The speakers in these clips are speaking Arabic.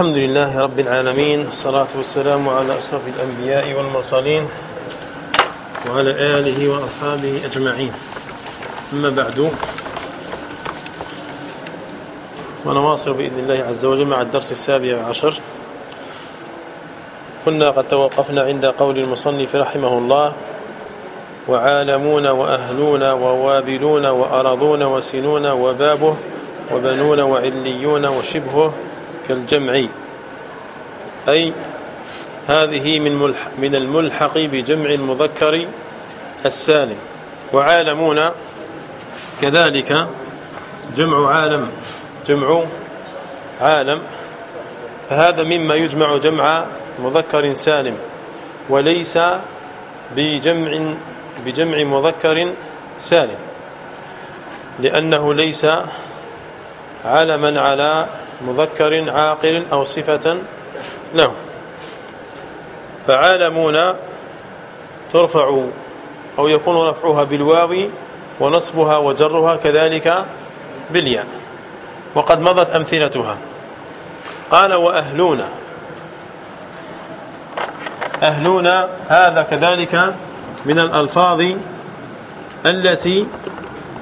الحمد لله رب العالمين الصلاة والسلام على أشرف الأنبياء والمرسلين وعلى آله وأصحابه أجمعين. أما بعد ونواصل بإذن الله عز وجل مع الدرس السابع عشر. كنا قد توقفنا عند قول المصنف رحمه الله وعالمون وأهلون ووابلون وأرضون وسنون وبابه وبنون وعليون وشبهه كالجمع. أي هذه من من الملحق بجمع المذكر السالم. وعالمون كذلك جمع عالم جمع عالم. فهذا مما يجمع جمع مذكر سالم وليس بجمع بجمع مذكر سالم لأنه ليس علما على مذكر عاقل أو صفة له. فعالمون ترفع أو يكون رفعها بالواو ونصبها وجرها كذلك بالياء. وقد مضت أمثلتها. قال وأهلون. أهلون هذا كذلك من الألفاظ التي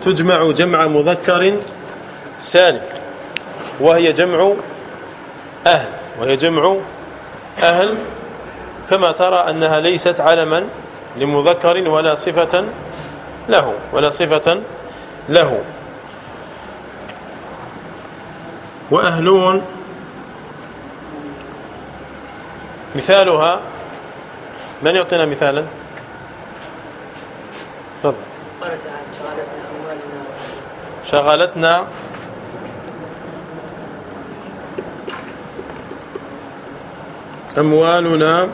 تجمع جمع مذكر سالم. وهي جمع أهل وهي جمع أهل. كما ترى أنها ليست علما لمذكر ولا صفة له ولا صفة له. وأهلون. مثالها من يعطينا مثالا؟ تفضل. شغلتنا أموالنا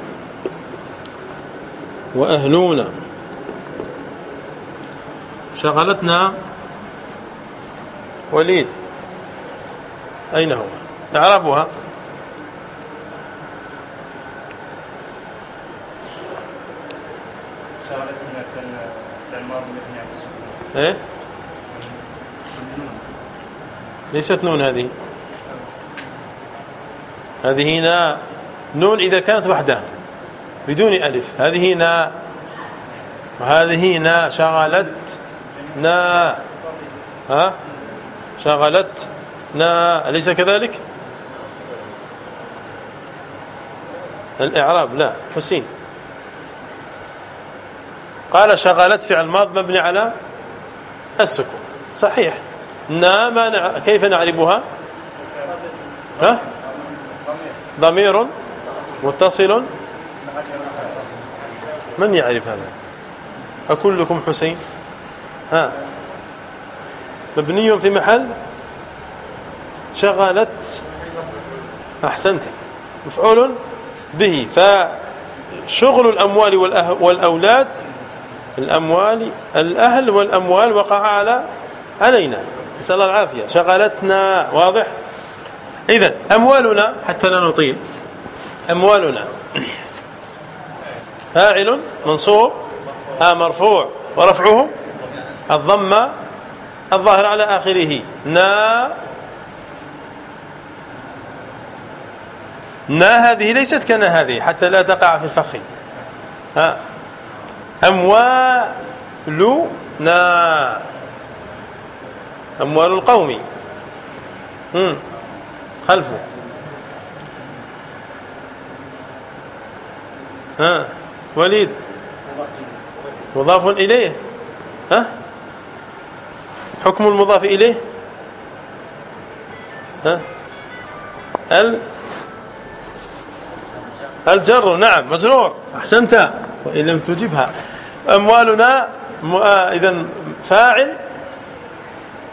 وأهلنا. شغلتنا وليد. أين هو؟ اعرفها. شغلتنا في الماضي إيه؟ ليست نون هذه. هذه ناء نون إذا كانت وحدها بدون ألف. هذه ناء وهذه ناء شغلت ناء ها؟ شغلت ناء أليس كذلك؟ الإعراب لا حسين. قال شغلت فعل ماض مبني على السكون. صحيح. نا ما نع... كيف نعربها؟ ها؟ ضمير. متصل؟ من يعرف هذا؟ أكلكم حسين؟ ها. مبني في محل شغلت أحسنت. مفعول به. فشغل الأموال والأولاد الأموال الأهل والأموال وقع على علينا. نسأل الله العافية. شغلتنا. واضح؟ إذا أموالنا حتى لا نطيل. أموالنا. فاعل منصوب. ها مرفوع. ورفعه الضمة الظاهر على آخره. نا. نا هذه ليست كنا هذه حتى لا تقع في الفخ. ها. أموالنا أموال القوم. خلفه. ها وليد. مضاف إليه. ها؟ حكم المضاف إليه؟ ها؟ ال؟ الجر. نعم مجرور. أحسنت. وإن لم تجبها. أموالنا آه، إذا فاعل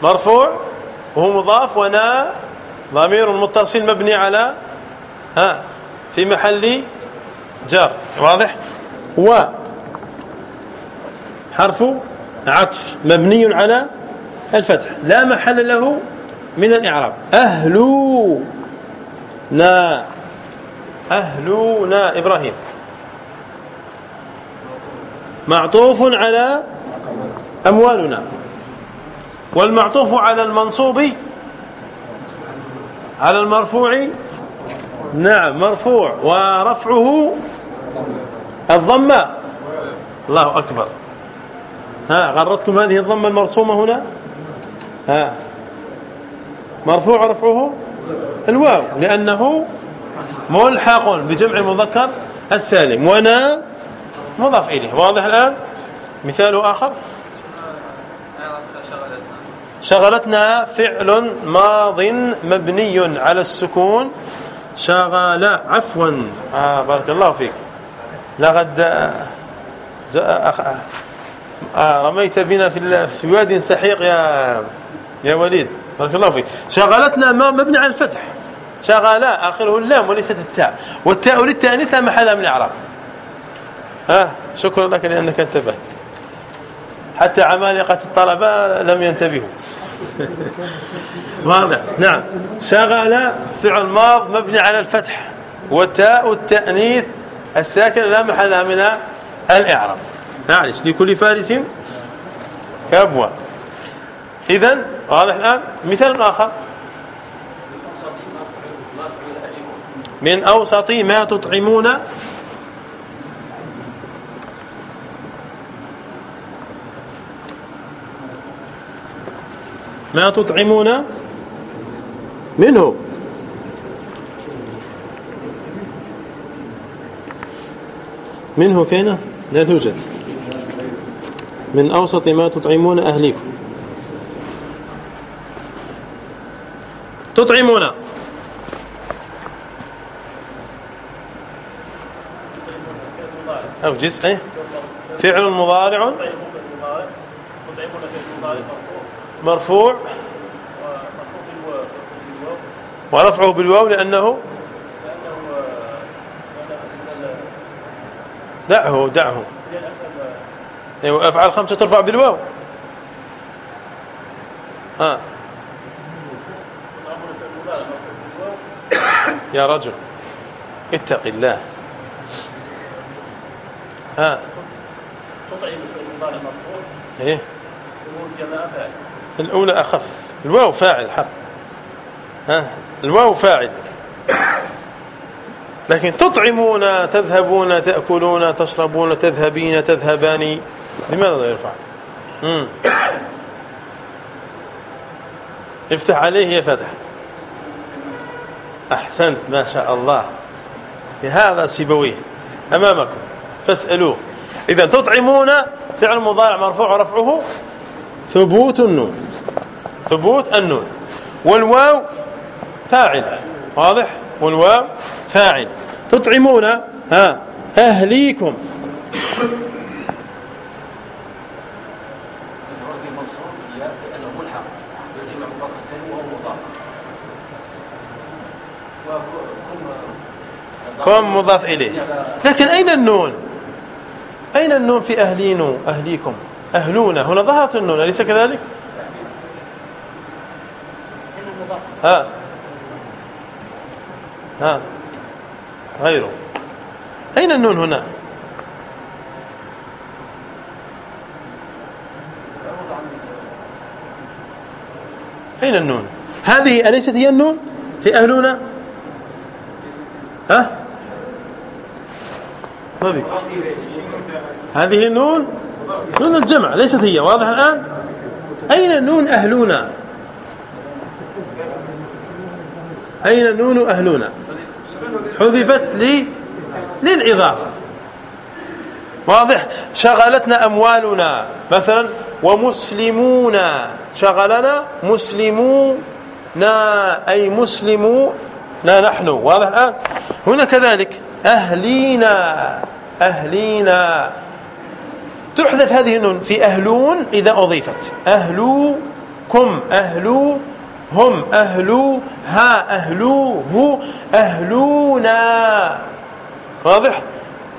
مرفوع وهو مضاف ونا ضمير متصل مبني على ها في محل جر واضح؟ و حرف عطف مبني على الفتح. لا محل له من الإعراب. أهلنا أهلنا إبراهيم. معطوف على أموالنا. والمعطوف على المنصوب على المرفوع نعم مرفوع. ورفعه الضمة. الله أكبر. ها غرتكم هذه الضمة المرسومة هنا؟ ها. مرفوع رفعه؟ الواو لأنه ملحق بجمع المذكر السالم. ونا مضاف إليه. واضح الآن؟ مثال آخر. شغلتنا فعل ماض مبني على السكون. شغل عفوا. آه بارك الله فيك. لقد آه آه رميت بنا في في واد سحيق يا يا وليد. بارك الله فيك. شغلتنا ما مبني على الفتح. شغل آخره اللام وليست التاء. والتاء للتانيث لا محل من الإعراب. ها شكرا لك لأنك انتبهت. حتى عمالقة الطلبة لم ينتبهوا. واضح. نعم. شغل فعل ماض مبني على الفتح. وتاء التأنيث الساكن لا محل من الإعراب. معلش لكل فارس كبوه اذا واضح الآن؟ مثال آخر. من أوسط ما تطعمون. ما تطعمون منه. منه كينة لا توجد. من أوسط ما تطعمون أهليكم. تطعمون. أو جزء فعل مضارع. مرفوع. ورفعه بالواو لأنه دعه دعه. أيوه أفعال خمسة ترفع بالواو. ها يا رجل اتق الله. ها تطعم إيه؟ الأولى أخف. الواو فاعل حق. ها الواو فاعل. لكن تطعمون تذهبون تأكلون تشربون تذهبين تذهبان لماذا لا يرفع؟ مم. افتح عليه يا فتح. أحسنت ما شاء الله. هذا سيبويه أمامكم. فاسألوه. إذا تطعمون فعل مضارع مرفوع رفعه ثبوت النون. ثبوت النون. والواو فاعل. واضح؟ والواو فاعل. تطعمون ها أهليكم. كم مضاف إليه؟ لكن أين النون؟ أين النون في أهلين أهليكم؟ أهلون هنا ظهرت النون أليس كذلك؟ ها. ها. غيره. أين النون هنا؟ أين النون؟ هذه أليست هي النون في أهلنا؟ ها؟ ما بك. هذه النون؟ نون الجمع ليست هي واضح الآن؟ أين نون أهلنا؟ أين نون أهلنا؟ حذفت لي للإضافة. واضح؟ شغلتنا أموالنا. مثلا ومسلمون. شغلنا مسلمون. أي مسلمون. نحن. واضح الآن؟ هنا كذلك. أهلينا. أهلينا. تحذف هذه النون في أهلون إذا أضيفت. أهلوكم. أهلو هم أهلو ها أهلوه أهلونا. واضح؟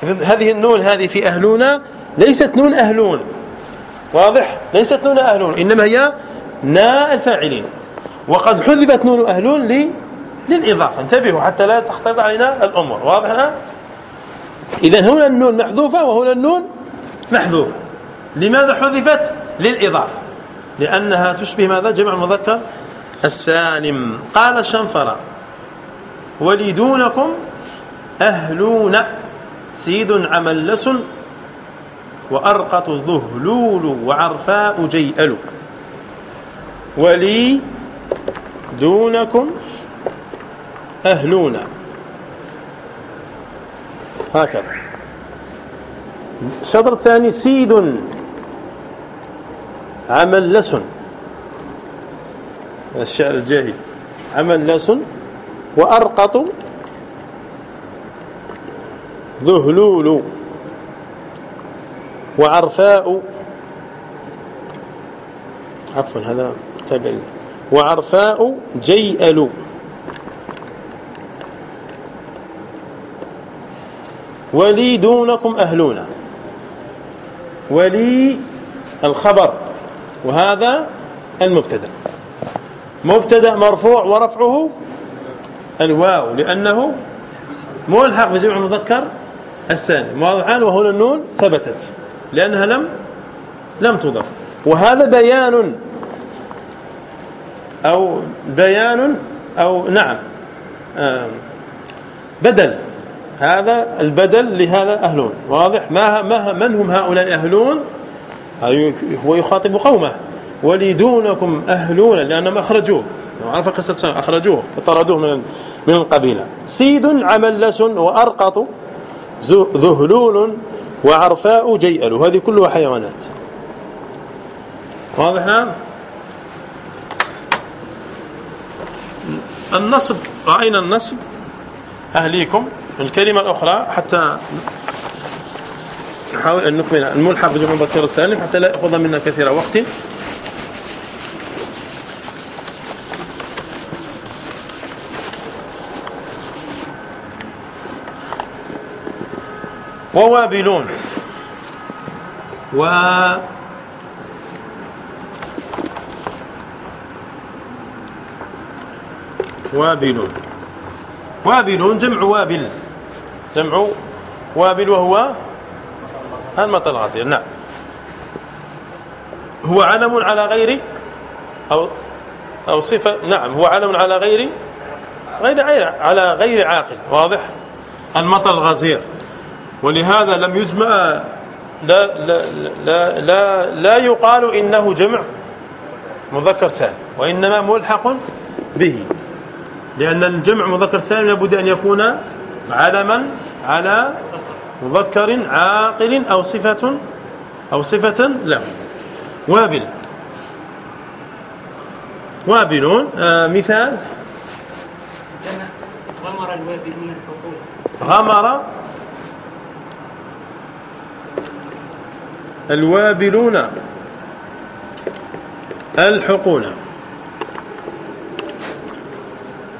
هذه النون هذه في أهلونا ليست نون أهلون. واضح؟ ليست نون أهلون إنما هي نا الفاعلين. وقد حذفت نون أهلون لي للإضافة. انتبهوا حتى لا تختلط علينا الأمور. واضح؟ الآن إذا هنا النون محذوفة وهنا النون محذوفة لماذا حذفت؟ للإضافة. لأنها تشبه ماذا؟ جمع المذكر السالم. قال الشنفرة ولي دونكم أهلون سيد عملس وأرقط ذهلول وعرفاء جيئل. ولي دونكم أهلون. هكذا. الشطر الثاني سيد عملس. الشعر الجاهلي عملس وأرقط ذهلول وعرفاء. عفوا هذا تابع وعرفاء جيئل ولي دونكم أهلون. ولي الخبر. وهذا المبتدأ. مبتدا مرفوع ورفعه الواو لأنه ملحق بجمع المذكر السالم واضحان وهنا النون ثبتت لأنها لم لم تضف وهذا بيان أو بيان أو نعم بدل. هذا البدل لهذا أهلون. واضح؟ ما ما من هم هؤلاء أهلون هو يخاطب قومه. ولدونكم أهلون لأنهم أخرجوه. عرف قصة أخرجوه وطردوه من من القبيلة. سيد عملس وأرقط ذهلول وعرفاء جيئل هذه كلها حيوانات. واضح الآن النصب رأينا النصب. أهليكم. الكلمة الأخرى حتى نحاول أن نكمل. الملحق بجمع مذكر السالم حتى لا يأخذ منا كثير وقت. ووابلون و وابلون وابلون جمع وابل. جمع وابل وهو المطر الغزير نعم. هو علم على غير أو أو صفة. نعم هو علم على غير غير على غير عاقل. واضح؟ المطر الغزير. ولهذا لم يجمع لا لا لا لا, لا يقال إنه جمع مذكر سالم وإنما ملحق به لأن الجمع مذكر سالم لابد أن يكون علما على مذكر عاقل أو صفة أو صفة له. وابل. وابلون آه مثال. غمر الوابلون الحقول. غمر الوابلون الحقون.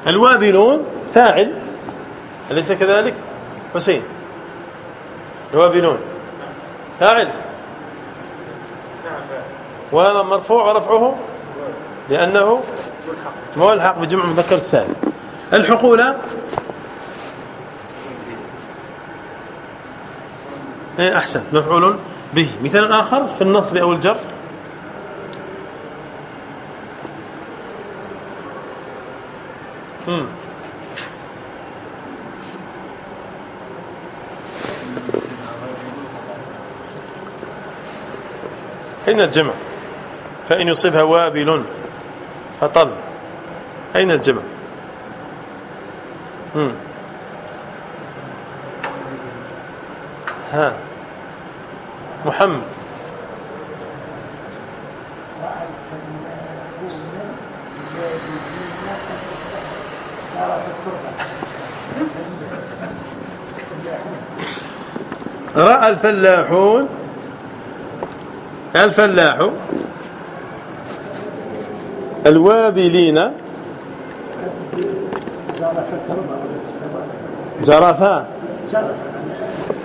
الوابلون فاعل أليس كذلك؟ حسين. الوابلون فاعل. وهذا مرفوع ورفعه لأنه ملحق بجمع مذكر السالم الحقولة إيه، أحسنت. مفعول به. مثال آخر في النصب أو الجر. أين الجمع؟ فإن يصيبها وابل فطل. أين الجمع. ها. محمد. رأى الفلاحون؟ الفلاح. الوابلين. جرفا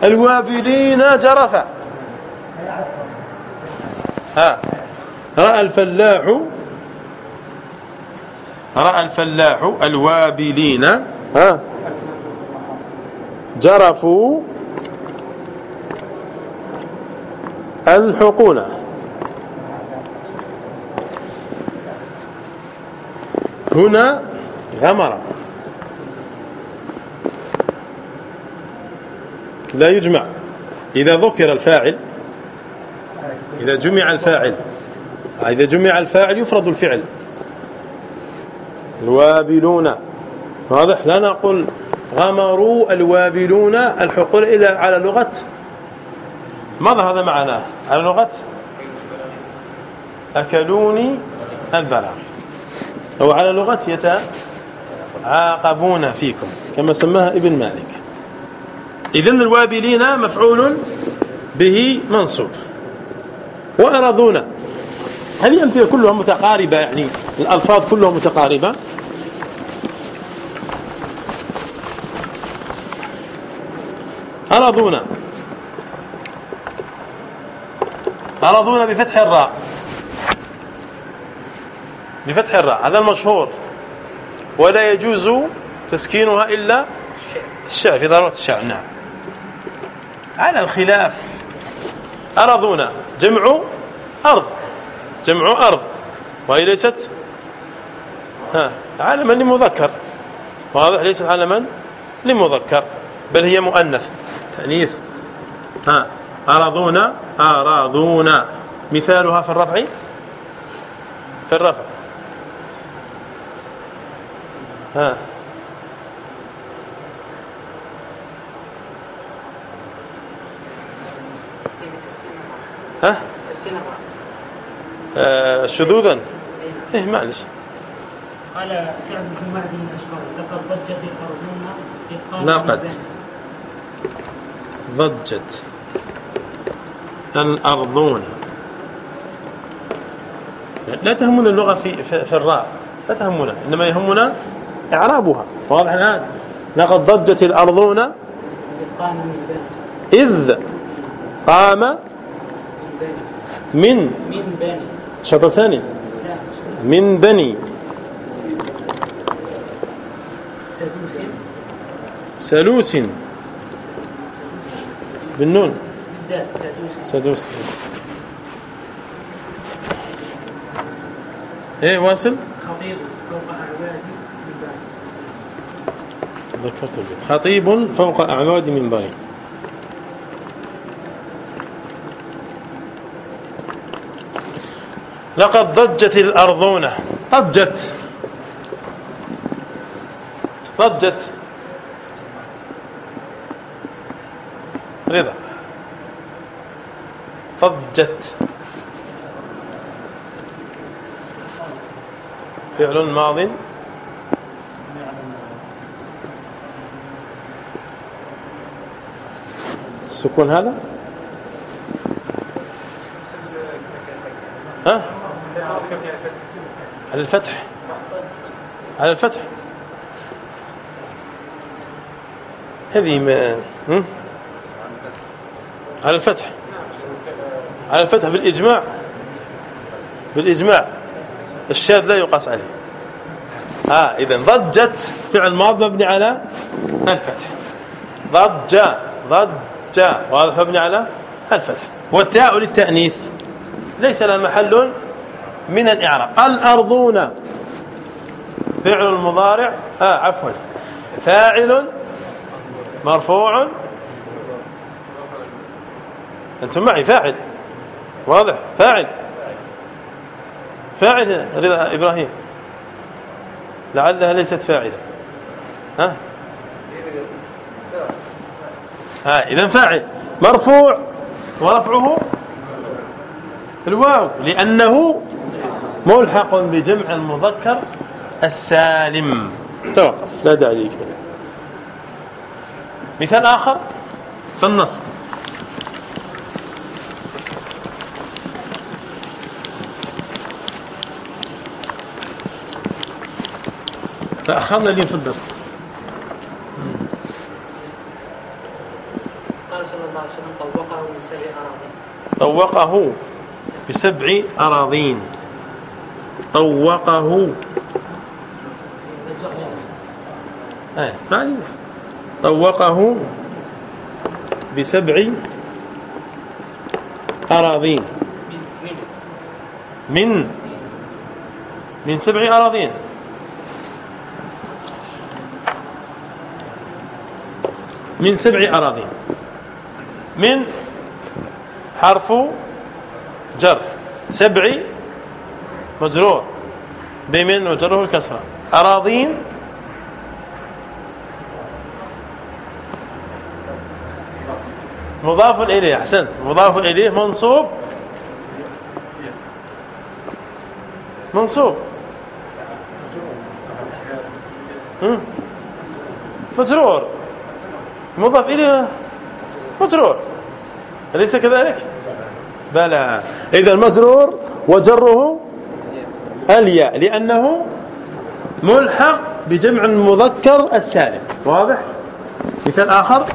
الوابلين جرفا رأى الفلاح رأى الفلاح الوابلين. ها. جرفوا الحقول هنا غمر. لا يجمع. إذا ذكر الفاعل إذا جمع الفاعل. إذا جمع الفاعل يفرض الفعل. الوابلون. واضح؟ لا نقول غمروا الوابلون الحقول إلى على لغة. ماذا هذا معناه على لغة؟ أكلوني البلاغ. أو على لغة يتعاقبون فيكم كما سماها ابن مالك. إذن الوابلين مفعول به منصوب. وأرضون هذه أمثلة كلها متقاربة يعني الألفاظ كلها متقاربة. أرضون. أرضون بفتح الراء. بفتح الراء هذا المشهور. ولا يجوز تسكينها إلا الشعر في ضرورة الشعر نعم. على الخلاف. أرضون. جمع أرض. جمع أرض. وهي ليست ها علما لمذكر. واضح ليست علما لمذكر بل هي مؤنث. تأنيث. ها أرضون أراضون. مثالها في الرفع؟ في الرفع. ها. ها؟ آه شذوذا إيه. معلش. قال فعل في معدن الاشهر لقد ضجت الارضون لقد ضجت الأرضون. لا تهمنا اللغة في في, في الراء. لا تهمنا إنما يهمنا إعرابها. واضح الآن. لقد ضجت الأرضون إذ قام من من بني. الشطر الثاني من بني. سلوس بالنون. سدوس إيه واصل؟ خطيب فوق اعواد تذكرت البيت. خطيب فوق اعواد منبري لقد ضجت الأرضون. ضجت. ضجت. رضا. ضجت. فعل ماض. السكون هذا؟ على الفتح. على الفتح. هذه ما؟ على الفتح. على الفتح بالإجماع. بالإجماع. الشاذ لا يقاس عليه. ها إذا ضجت فعل ماض مبني على الفتح. ضج ضج واضح مبني على الفتح. والتاء للتأنيث. ليس لها محل. من الإعراب. الأرضون. فعل المضارع آه عفوا. فاعل مرفوع. أنتم معي؟ فاعل. واضح. فاعل. فاعل رضا إبراهيم. لعلها ليست فاعلة. ها؟ ها إذا فاعل. مرفوع. ورفعه الواو. لأنه ملحق بجمع المذكر السالم. توقف لا داعي لك مثال آخر في النصب. تأخرنا اليوم في الدرس. قال صلى الله عليه وسلم طوقه من سبع أراضين. طوقه بسبع أراضين. طوقه. آه معلش طوقه بسبع أراضين. من من سبع أراضين. من سبع أراضين. من حرف جر. سبعي مجرور بمن وجره الكسرة. أراضين؟ مضاف إليه أحسنت. مضاف إليه منصوب. منصوب. مجرور مضاف إليه؟ مجرور أليس كذلك؟ بلى. إذا مجرور وجره الياء لأنه ملحق بجمع المذكر السالم. واضح؟ مثال آخر.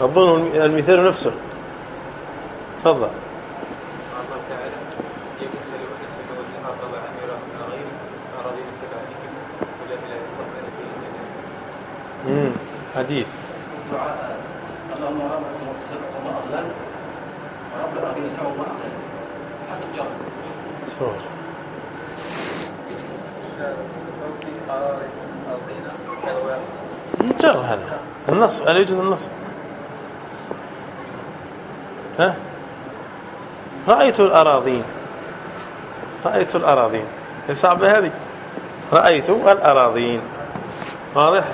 أظن المثال نفسه. تفضل. حديث اللهم رب السماوات السبع وما اضلل ورب الارضين سبع وما اضلل حتى الجر شلون جر هذا. النصب هل يوجد النصب. ها؟ رأيت الأراضين. رأيت الأراضين. صعبة هذه. رأيت الأراضين. واضح؟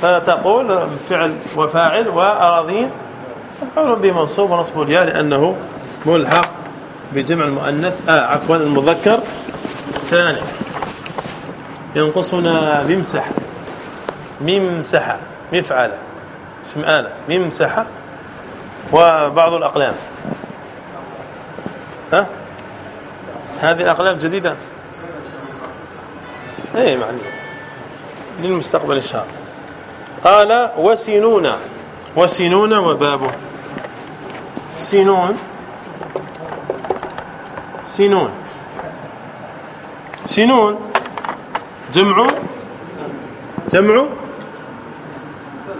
فتقول فعل وفاعل وأراضين. مفعول به منصوب ونصب الياء لأنه ملحق. بجمع المؤنث آه عفوا المذكر السالم ينقصنا ممسح ممسح مفعل اسم آلة ممسح وبعض الأقلام. ها؟ هذه الأقلام جديدة؟ إيه معني للمستقبل إن شاء الله. قال وسنون وسنون وبابه. سنون. سنون. سنون. جمع. جمع.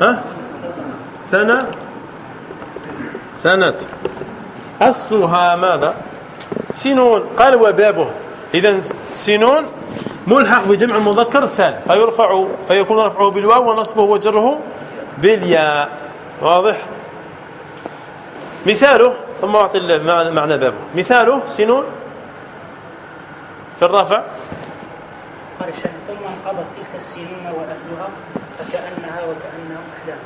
ها؟ سنة. سنة. أصلها ماذا؟ سنون. قال وبابه. إذا سنون ملحق بجمع المذكر السالم فيرفع فيكون رفعه بالواو ونصبه وجره بالياء. واضح؟ مثاله ثم أعطي معنى بابه. مثاله سنون. في الرفع. قال الشيخ ثم انقضت تلك السنين وأهلها فكأنها وكانهم احلام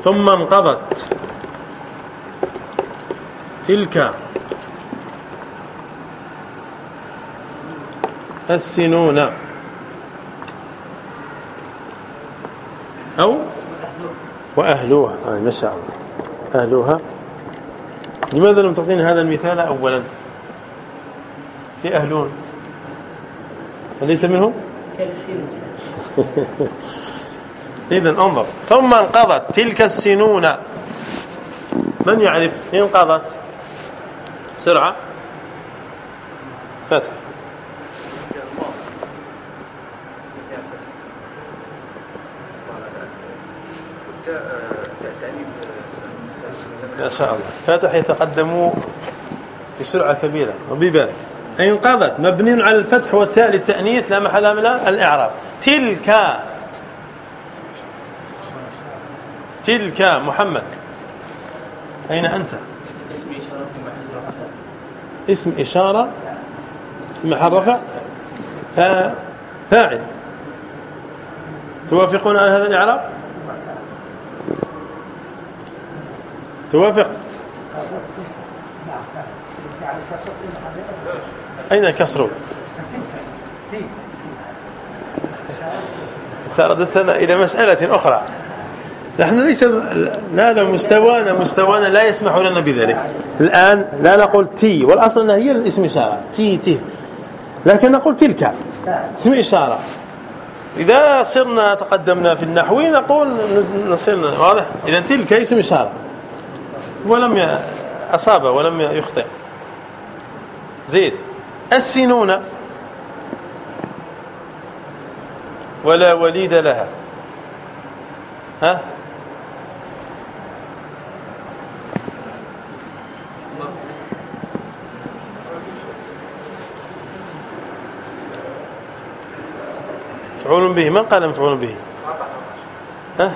ثم انقضت تلك السنون أو وأهلوها آه ما شاء الله. أهلوها لماذا لم تعطيني هذا المثال أولا؟ في أهلون. أليس منهم؟ إذا انظر. ثم انقضت. تلك السنون. من يعرف؟ انقضت بسرعة فتح شاء الله. فاتح يتقدم بسرعة كبيرة. وببالك انقضت مبني على الفتح والتاء للتأنيث لا محل من الإعراب. تلك تلك محمد. أين أنت؟ اسم إشارة في محل رفع. فاعل. توافقون على هذا الإعراب؟ توافق. أين الكسر ترددتنا إلى مسألة أخرى. نحن ليس لا مستوانا مستوانا لا يسمح لنا بذلك. الآن لا نقول تي والأصل أنها هي الاسم إشارة. تي تي لكن نقول تلك. اسم إشارة. إذا صرنا تقدمنا في النحو نقول نصيرنا. واضح؟ إذا تلك اسم إشارة. ولم أصاب ولم يخطئ. زيد. السنون. ولا وليد لها. ها؟ مفعول به. من قال مفعول به؟ ها؟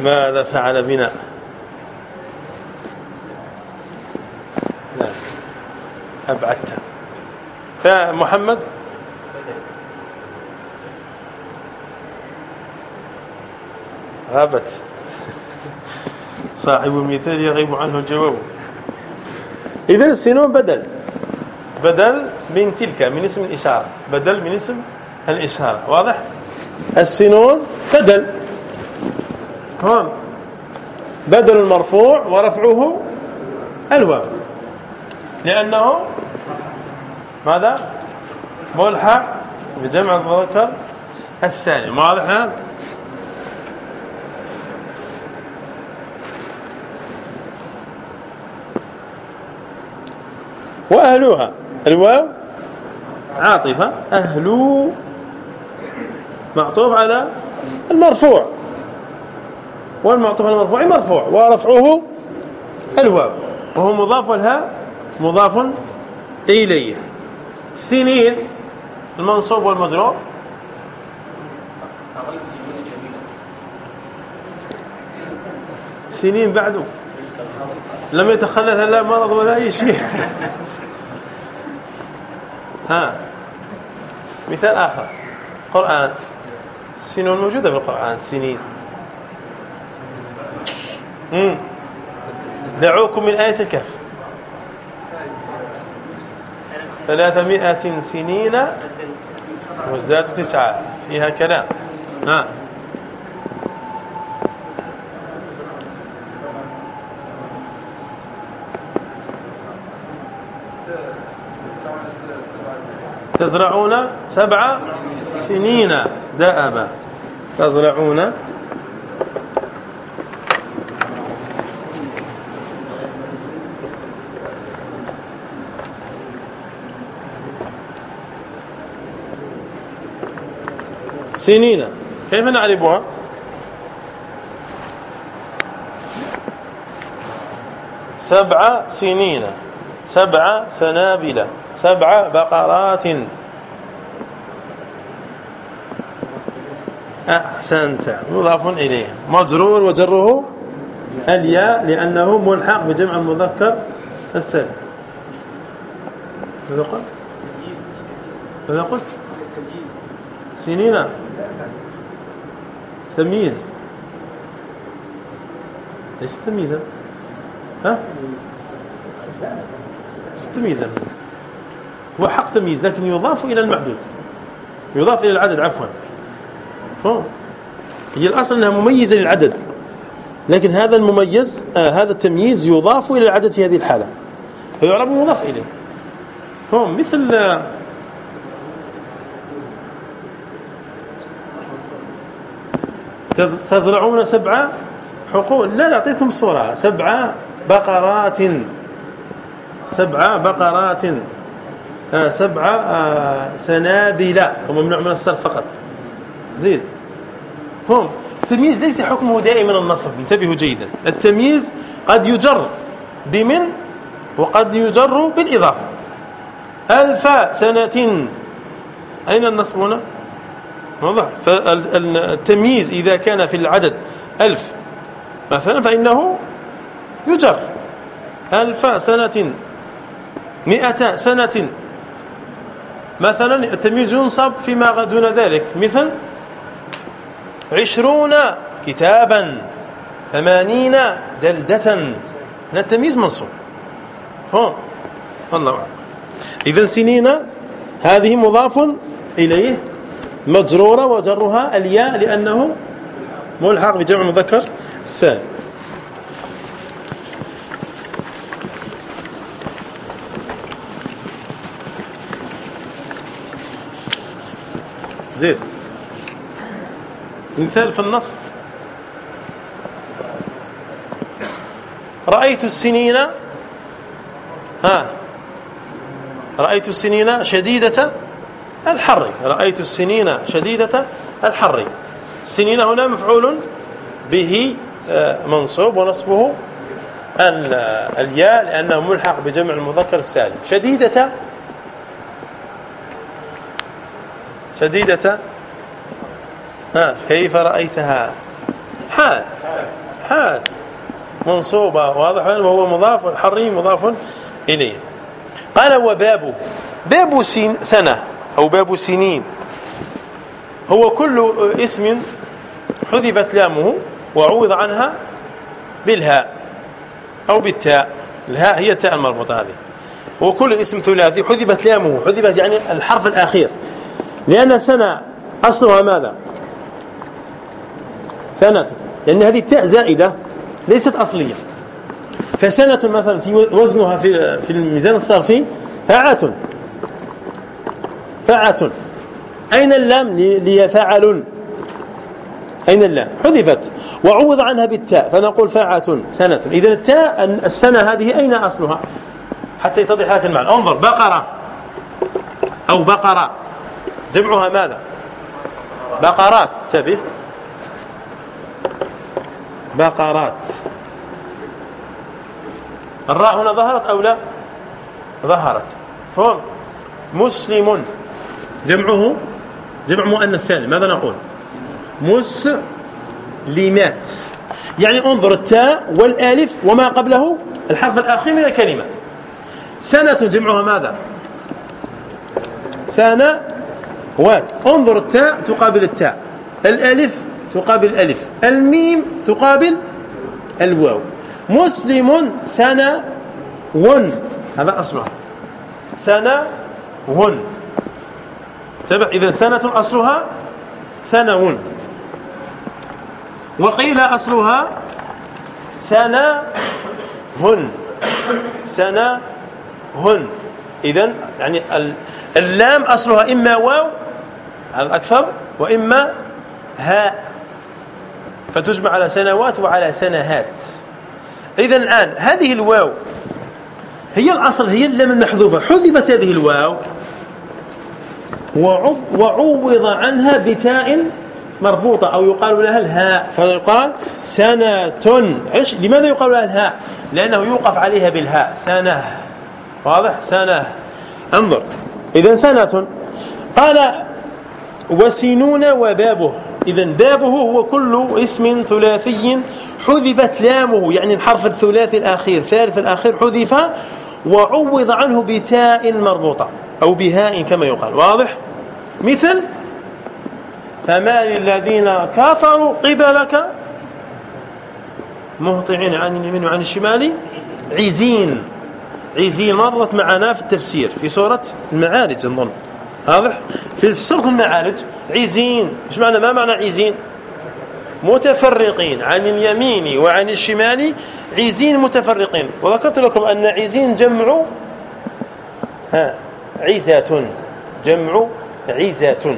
ماذا فعل بنا؟ أبعدت. فمحمد غابت. صاحب المثال يغيب عنه الجواب. إذن السينون بدل. بدل من تلك من اسم الإشارة. بدل من اسم الإشارة واضح؟ السنون بدل. هون بدل المرفوع ورفعه الواو. لأنه ماذا؟ ملحق بجمع المذكر السالم واضح؟ هذا وأهلها الواو عاطفة. أهل معطوف على المرفوع. والمعطوف على المرفوع؟ مرفوع. ورفعه الواو. وهو مضاف لها مضاف إليه. سنين المنصوب والمجرور. سنين بعده. لم يتخلل لا مرض ولا أي شيء. ها. مثال آخر. قرآن. السنون موجودة في القرآن سنين مم. دعوكم من آية الكهف. ثلاثمائة سنين وازداد تسعة. فيها كلام. ها. تزرعون سبع سنين. دأبا تزرعون. سنين. كيف نعرفها؟ سبع سنين. سبع سنابل. سبع بقرات. أحسنت. مضاف إليه. مجرور وجره الياء لأنه ملحق بجمع المذكر السالم ماذا قلت؟ ماذا قلت؟ سنين. تمييز. ليس تمييزا. ها؟ ليس تمييزا. هو حق تمييز لكن يضاف إلى المعدود يضاف إلى العدد عفوا. هي الأصل أنها مميزة للعدد. لكن هذا المميز آه هذا التمييز يضاف إلى العدد في هذه الحالة. فيعرب مضاف إليه. فهم مثل آه تزرعون سبع حقول. لا لا أعطيتهم صورة. سبع بقرات. سبع بقرات. آه سبع آه سنابل. هو ممنوع من الصرف فقط. زيد فهم؟ التمييز ليس حكمه دائما النصب. انتبهوا جيدا. التمييز قد يجر بمن وقد يجر بالإضافة. ألف سنة. أين النصب هنا؟ واضح. فالتمييز إذا كان في العدد ألف مثلا فإنه يجر. ألف سنة. مئة سنة. مثلا التمييز ينصب فيما دون ذلك. مثل عشرون كتابا ثمانين جلدة. هنا التمييز منصوب. فهم والله أعلم. إذا سنين هذه مضاف إليه مجرورة وجرها الياء لأنه ملحق بجمع مذكر السالم. زين. مثال في النصب. رأيت السنين ها رأيت السنين شديدة الحر. رأيت السنين شديدة الحر. السنين هنا مفعول به آه، منصوب ونصبه الياء لأنه ملحق بجمع المذكر السالم. شديدة شديدة ها كيف رأيتها؟ حال حال منصوبة واضح وهو مضاف الحري مضاف إليه. قال وباب باب سنة أو باب سنين. هو كل اسم حذفت لامه وعوض عنها بالهاء أو بالتاء. الهاء هي التاء المربوطة هذه. وكل اسم ثلاثي حذفت لامه حذفت يعني الحرف الأخير. لأن سنة أصلها ماذا؟ سنة. لأن هذه التاء زائدة ليست أصلية. فسنة مثلا في وزنها في في الميزان الصرفي فاعة. فاعة. أين اللام ليفعل؟ أين اللام؟ حذفت. وعوض عنها بالتاء فنقول فاعة. سنة. إذا التاء السنة هذه أين أصلها؟ حتى يتضح لك المعنى. انظر بقرة. أو بقرة. جمعها ماذا؟ بقرات. تبه بقرات. الراء هنا ظهرت أو لا؟ ظهرت. فهم؟ مسلم. جمعه؟ جمع مؤنث سالم ماذا نقول؟ مسلمات. يعني انظر التاء والألف وما قبله الحرف الأخير من الكلمة. سنة جمعها ماذا؟ سنوات انظر التاء تقابل التاء الألف تقابل الالف الميم تقابل الواو. مسلم سنة ون. هذا أصلها سنة ون. تبع إذا سنة أصلها سنة وقيل أصلها سنة هن سنة هن إذا يعني اللام أصلها إما واو على الأكثر وإما هاء. فتجمع على سنوات وعلى سنهات. إذا الآن هذه الواو هي الأصل هي اللام المحذوفة. حذفت هذه الواو وعوض عنها بتاء مربوطة أو يقال لها الهاء. فيقال سنة عش لماذا يقال لها الهاء؟ لأنه يوقف عليها بالهاء. سنة واضح؟ سنة. انظر. إذا سنة. قال وسنون وبابه. إذا بابه هو كل اسم ثلاثي حذفت لامه يعني الحرف الثلاثي الأخير ثالث الأخير حذف وعوض عنه بتاء مربوطة أو بهاء كما يقال واضح؟ مثل فما للذين كفروا قبلك؟ مهطعين عن اليمين وعن الشمال؟ عزين. عزين مرت معنا في التفسير في سورة المعارج نظن واضح؟ في سورة المعارج عزين. إيش معنى ما معنى عزين؟ متفرقين. عن اليمين وعن الشمال عزين متفرقين. وذكرت لكم أن عزين جمع ها عزة جمع عزة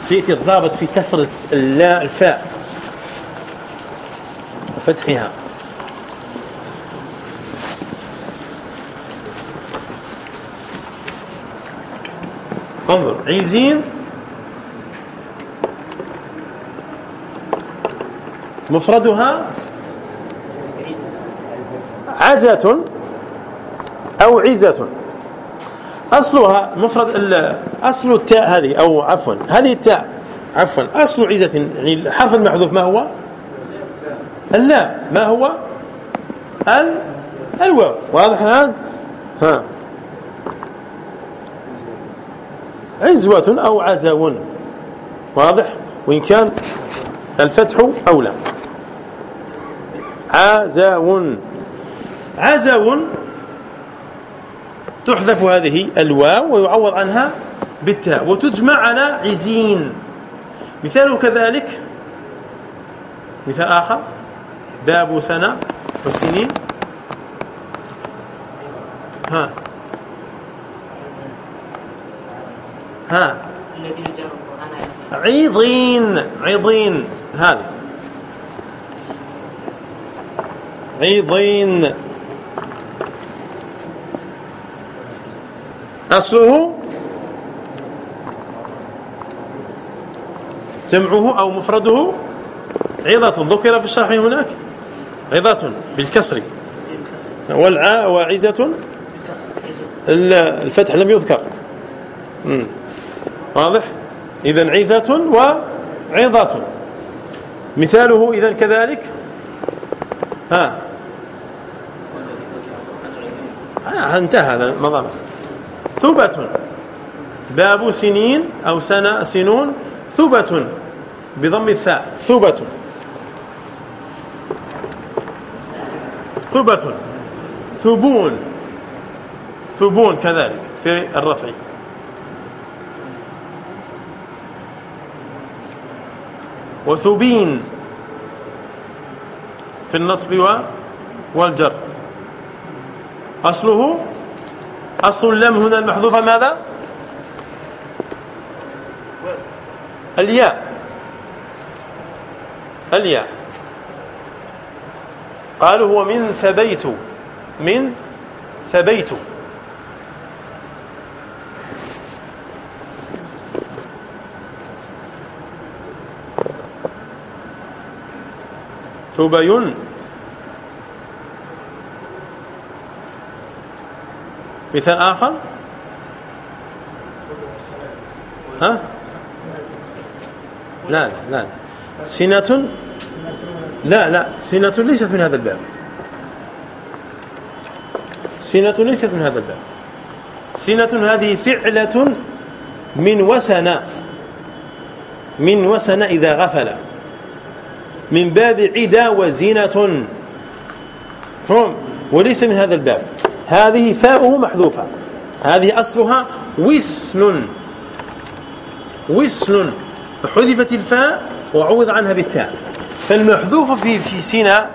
سيأتي الضابط في كسر الفاء. وفتحها. انظر عزين مفردها عزة أو عزة. أصلها مفرد أصل التاء هذه أو عفوا هذه التاء عفوا أصل عزة يعني الحرف المحذوف ما هو؟ اللام ما هو؟ ال الواو واضح الآن؟ ها. عزوة أو عزو واضح؟ وإن كان الفتح أولى. عزو عزو تحذف هذه الواو ويعوض عنها بالتاء وتجمع على عزين. مثاله كذلك مثال آخر باب سنة والسنين ها. ها. عيضين عيضين. هذه عيضين. أصله جمعه أو مفرده. عظة ذكر في الشرح هناك. عظة بالكسر. والعاء وعزة الفتح لم يذكر. واضح؟ إذا عزة وعظة مثاله إذا كذلك؟ ها. آه انتهى هذا مضى ثبة باب سنين أو سنة سنون. ثبة بضم الثاء. ثبة ثبة ثبون. ثبون كذلك في الرفع. وثبين في النصب والجر. أصله أصل اللام هنا المحذوفة ماذا؟ الياء. الياء. قالوا هو من ثبيت. من ثبيت. ثبي مثال آخر. ها؟ لا لا لا, لا. سنة لا لا. سنة ليست من هذا الباب. سنة ليست من هذا الباب. سنة هذه فعلة من وسن من وسن إذا غفل. من باب عدا وزينة. فهم؟ وليس من هذا الباب. هذه فاؤه محذوفة. هذه أصلها وسن وسن حذفت الفاء وعوض عنها بالتاء. فالمحذوف في في سنة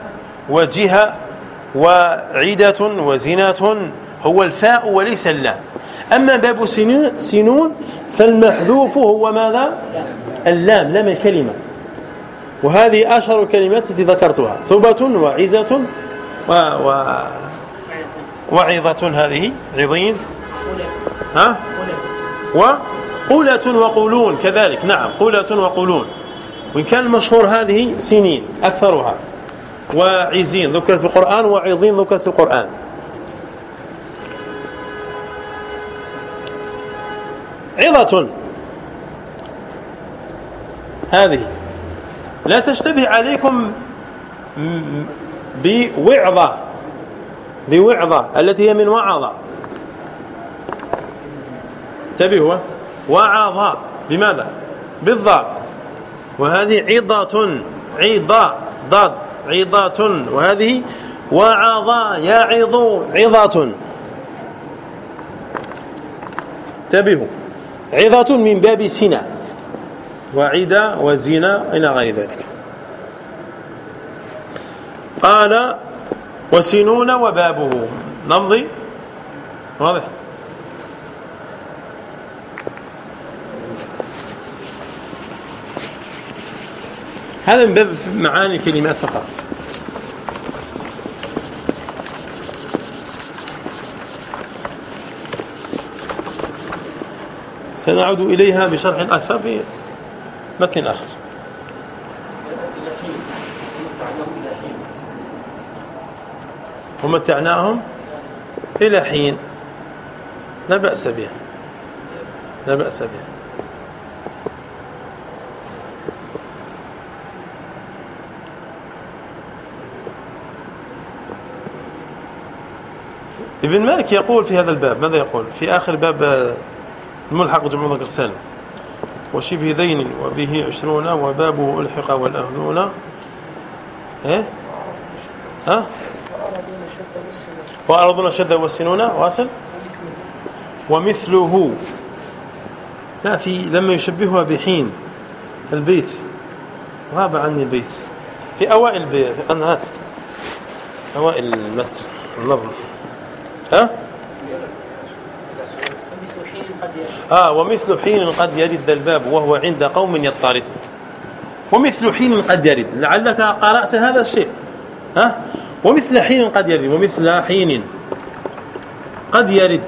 وجهة وعيدة وزنة هو الفاء وليس اللام أما باب سنون فالمحذوف هو ماذا؟ اللام لام الكلمة. وهذه أشهر الكلمات التي ذكرتها ثبة وعزة و, و وعظة هذه. عظين ها؟ وقولة وقولون كذلك. نعم قولة وقولون. وإن كان المشهور هذه سنين أكثرها. وعزين ذكرت في القرآن وعظين ذكرت في القرآن. عظة. هذه. لا تشتبه عليكم بوعظة بوعظة التي هي من وعظة انتبهوا وعظة بماذا؟ بالضاء وهذه عظة عظة ضاد عظة وهذه وعظا يعظ عظة. انتبهوا. عظة من باب سنة وعدا وزنا إلى غير ذلك. قال وسنون وبابه. نمضي. واضح؟ هذا من باب معاني الكلمات فقط. سنعود إليها بشرح أكثر في متن آخر. ومتعناهم إلى حين. لا بأس بها. لا بأس بها. ابن مالك يقول في هذا الباب ماذا يقول؟ في آخر باب الملحق جمع ذكر سالم وشبه ذين وبه عشرون وبابه ألحق والأهلون. إيه؟ ها؟ وأرضنا شد والسنون. واصل؟ ومثله. لا في لما يشبهها بحين البيت. غاب عني البيت. في أوائل البيت. أنهات أوائل المتن النظم. ها؟ آه ومثل حين قد يرد الباب وهو عند قوم يضطرد ومثل حين قد يرد. لعلك قرأت هذا الشيء. ها؟ ومثل حين قد يرد. ومثل حين قد يرد.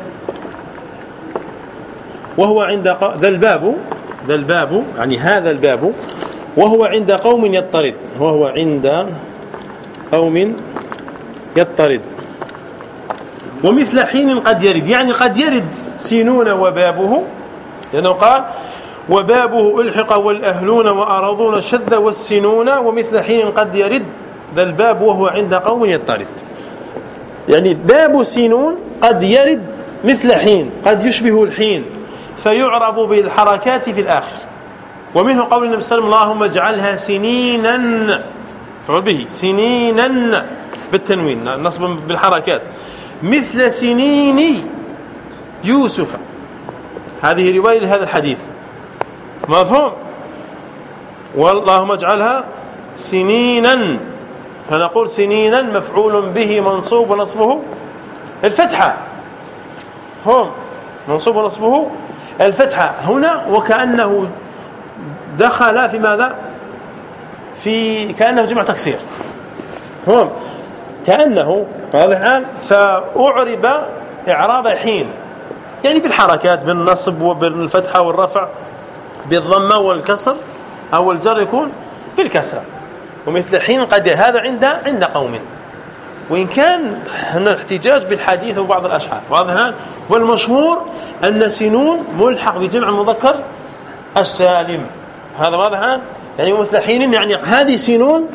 وهو عند ذا الباب ذا الباب يعني هذا الباب وهو عند قوم يطرد وهو عند قوم يطرد ومثل حين قد يرد. يعني قد يرد. سينون وبابه لأنه قال وبابه ألحق والأهلون وأرضون شذ والسنون ومثل حين قد يرد ذا الباب وهو عند قوم يطرد يعني باب سينون قد يرد مثل حين قد يشبه الحين فيعرب بالحركات في الآخر. ومنه قول النبي صلى الله عليه وسلم اللهم اجعلها سنينا. فعل به سنينا بالتنوين نصب بالحركات. مثل سنين يوسف. هذه رواية لهذا الحديث. مفهوم؟ واللهم اجعلها سنينا. فنقول سنينا مفعول به منصوب ونصبه الفتحة. فهم منصوب ونصبه الفتحة. هنا وكأنه دخل في ماذا؟ في كأنه جمع تكسير. فهم كأنه واضح الآن؟ فأعرب إعراب حين. يعني بالحركات بالنصب وبالفتحة والرفع بالضمة والكسر أو الجر يكون بالكسر ومثل حين قد هذا عند عند قوم. وإن كان هنا الاحتجاج بالحديث وبعض الأشعار واضح؟ والمشهور أن سنون ملحق بجمع المذكر السالم. هذا واضح؟ الآن يعني مثل حين يعني هذه سنون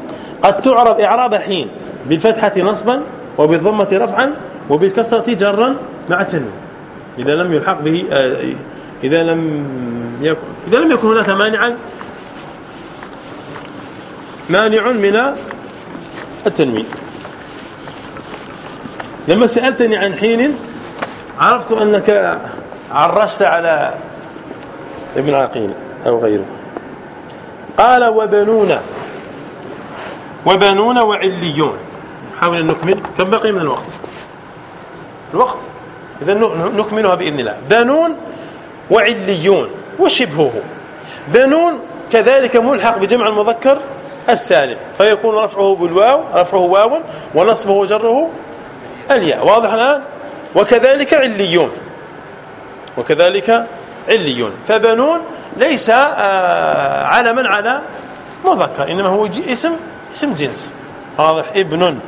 قد تعرب إعراب حين بالفتحة نصبا وبالضمة رفعا وبالكسرة جرا مع التنوين. إذا لم يلحق به آه، إذا لم يكن إذا لم يكن هناك مانعا مانع من التنوين. لما سألتني عن حين عرفت أنك عرشت على ابن عقيل أو غيره. قال وبنون وبنون وعليون. نحاول أن نكمل. كم بقي من الوقت؟ الوقت؟ إذا نكملها بإذن الله. بنون وعليون وشبهه. بنون كذلك ملحق بجمع المذكر السالم فيكون رفعه بالواو رفعه واو ونصبه وجره الياء. واضح الآن؟ وكذلك عليون. وكذلك عليون. فبنون ليس آه، علما على مذكر إنما هو اسم اسم جنس. واضح. ابن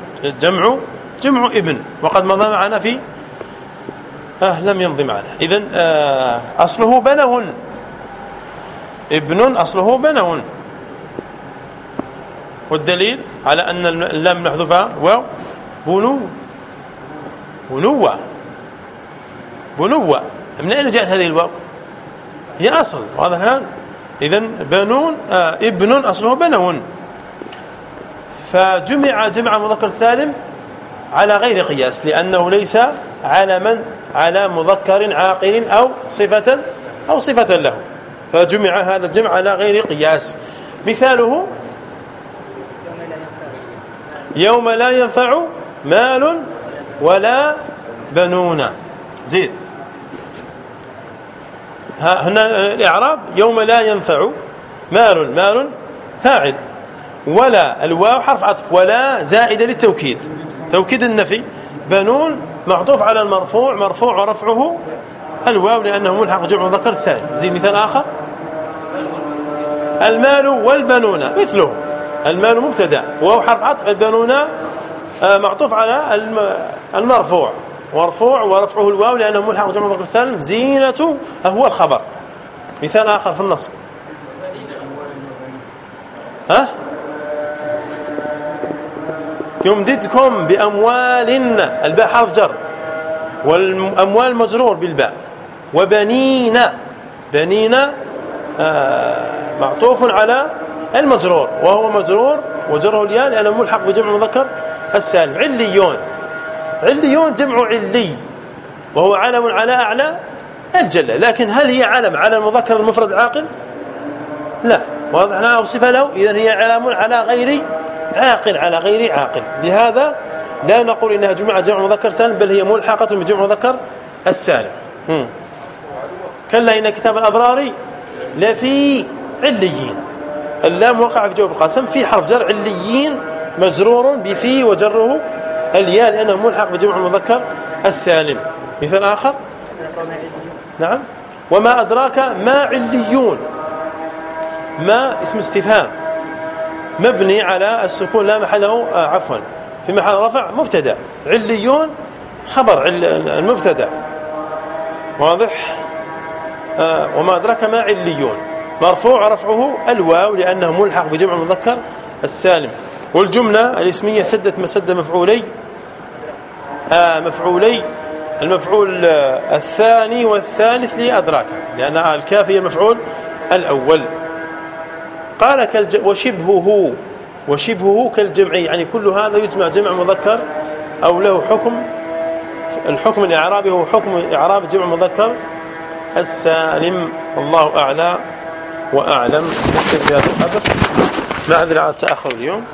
جمع جمع ابن. وقد مضى معنا في آه لم يمضي معنا. اذا آه أصله بنو ابن أصله بنو والدليل على أن اللام محذوفة واو. بنو بنوة. بنوة. من أين جاءت هذه الواو؟ هي أصل واضح الآن؟ اذا بنون آه ابن أصله بنون. فجمع جمع مذكر سالم على غير قياس لأنه ليس علما على مذكر عاقل أو صفة أو صفة له. فجمع هذا الجمع على غير قياس. مثاله يوم لا ينفع مال ولا بنون. زيد هنا الإعراب يوم لا ينفع مال مال فاعل. ولا الواو حرف عطف ولا زائدة للتوكيد. توكيد النفي بنون معطوف على المرفوع مرفوع ورفعه الواو لأنه ملحق جمع ذكر السالم زي مثال آخر. المال والبنون مثله. المال مبتدا. واو حرف عطف البنون آه، معطوف على المرفوع. مرفوع ورفعه الواو لأنه ملحق جمع ذكر السالم زينة هو الخبر. مثال آخر في النصب. ها؟ يمددكم بأموال الباء حرف جر والأموال مجرور بالباء. وبنين بنين آه معطوف على المجرور وهو مجرور وجره الياء لأنه ملحق بجمع مذكر السالم عليون عليون جمع علي وهو علم على أعلى الجلة. لكن هل هي علم على المذكر المفرد العاقل؟ لا. واضح أو صفة له؟ إذن هي علم على غير عاقل على غير عاقل. لهذا لا نقول إنها جمعة جمع مذكر سالم بل هي ملحقة بجمع مذكر السالم. كلا إن كتاب الأبرار لفي عليين. اللام وقع في جواب القسم في حرف جر عليين مجرور بفي وجره الياء لأنه ملحق بجمع المذكر السالم. مثال آخر. نعم. وما أدراك ما عليون. ما اسم استفهام. مبني على السكون لا محل له آه عفوا. في محل رفع مبتدأ. عليون خبر المبتدأ. واضح؟ آه وما أدرك ما عليون. مرفوع رفعه الواو لأنه ملحق بجمع المذكر السالم. والجملة الاسمية سدت مسد مفعولي. آه مفعولي. المفعول آه الثاني والثالث لأدراك لأن الكاف هي المفعول الأول. قال كالج... وشبهه وشبهه كالجمع يعني كل هذا يجمع جمع مذكر أو له حكم. الحكم الإعرابي هو حكم إعراب جمع مذكر. السالم الله أعلى وأعلم. نكتب بهذا القدر معذرة على التأخر اليوم.